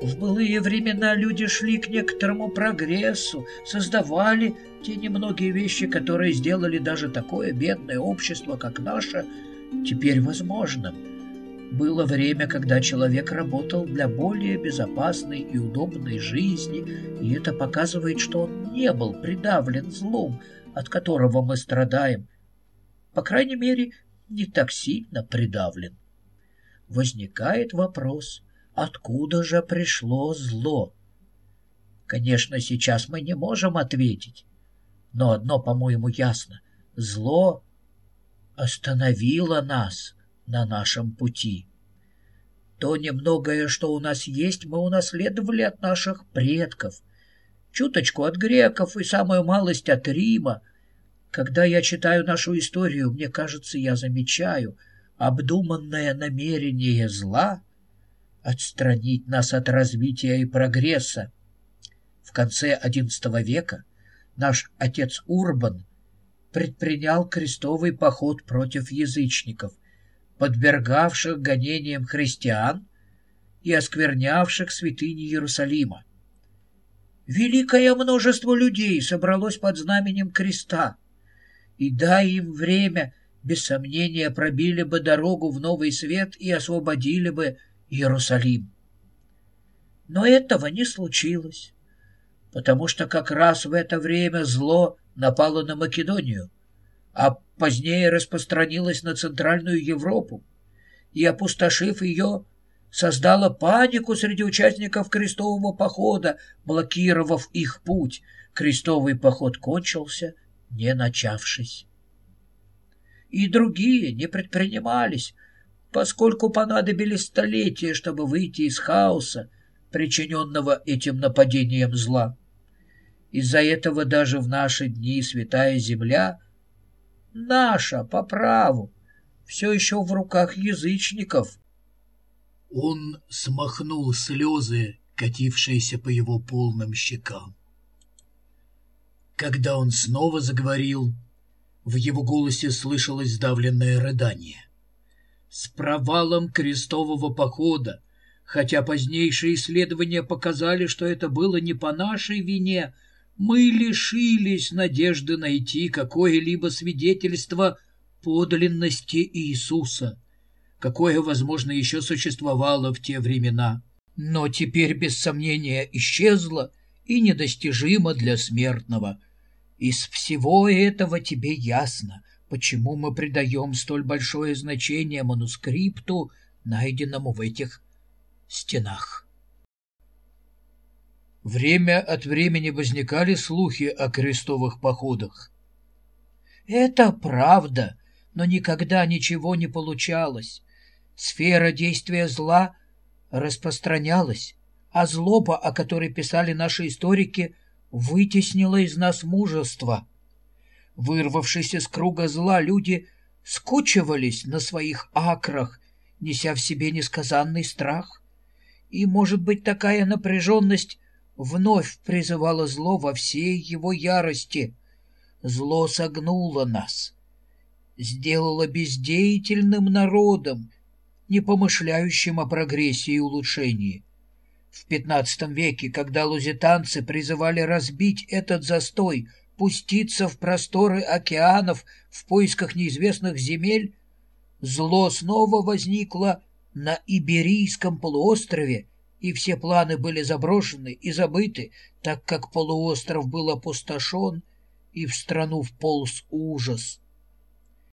В былые времена люди шли к некоторому прогрессу, создавали те немногие вещи, которые сделали даже такое бедное общество, как наше, теперь возможным. Было время, когда человек работал для более безопасной и удобной жизни, и это показывает, что он не был придавлен злом, от которого мы страдаем. По крайней мере, не так сильно придавлен. Возникает вопрос, откуда же пришло зло? Конечно, сейчас мы не можем ответить, но одно, по-моему, ясно. Зло остановило нас на нашем пути. То немногое, что у нас есть, мы унаследовали от наших предков. Чуточку от греков и самую малость от Рима. Когда я читаю нашу историю, мне кажется, я замечаю обдуманное намерение зла отстранить нас от развития и прогресса. В конце XI века наш отец Урбан предпринял крестовый поход против язычников, подвергавших гонениям христиан и осквернявших святыни Иерусалима. Великое множество людей собралось под знаменем креста, и, дай им время, без сомнения пробили бы дорогу в новый свет и освободили бы Иерусалим. Но этого не случилось потому что как раз в это время зло напало на Македонию, а позднее распространилось на Центральную Европу и, опустошив ее, создало панику среди участников крестового похода, блокировав их путь. Крестовый поход кончился, не начавшись. И другие не предпринимались, поскольку понадобились столетия, чтобы выйти из хаоса, причиненного этим нападением зла. Из-за этого даже в наши дни святая земля, наша по праву, все еще в руках язычников. Он смахнул слезы, катившиеся по его полным щекам. Когда он снова заговорил, в его голосе слышалось сдавленное рыдание. С провалом крестового похода, хотя позднейшие исследования показали, что это было не по нашей вине, мы лишились надежды найти какое-либо свидетельство подлинности Иисуса, какое, возможно, еще существовало в те времена, но теперь без сомнения исчезло и недостижимо для смертного. Из всего этого тебе ясно, почему мы придаем столь большое значение манускрипту, найденному в этих стенах. Время от времени возникали слухи о крестовых походах. Это правда, но никогда ничего не получалось. Сфера действия зла распространялась, а злоба, о которой писали наши историки, вытеснила из нас мужество. Вырвавшись из круга зла, люди скучивались на своих акрах, неся в себе несказанный страх. И, может быть, такая напряженность вновь призывало зло во всей его ярости. Зло согнуло нас, сделало бездеятельным народом, не помышляющим о прогрессе и улучшении. В XV веке, когда лузитанцы призывали разбить этот застой, пуститься в просторы океанов в поисках неизвестных земель, зло снова возникло на Иберийском полуострове и все планы были заброшены и забыты, так как полуостров был опустошен, и в страну вполз ужас.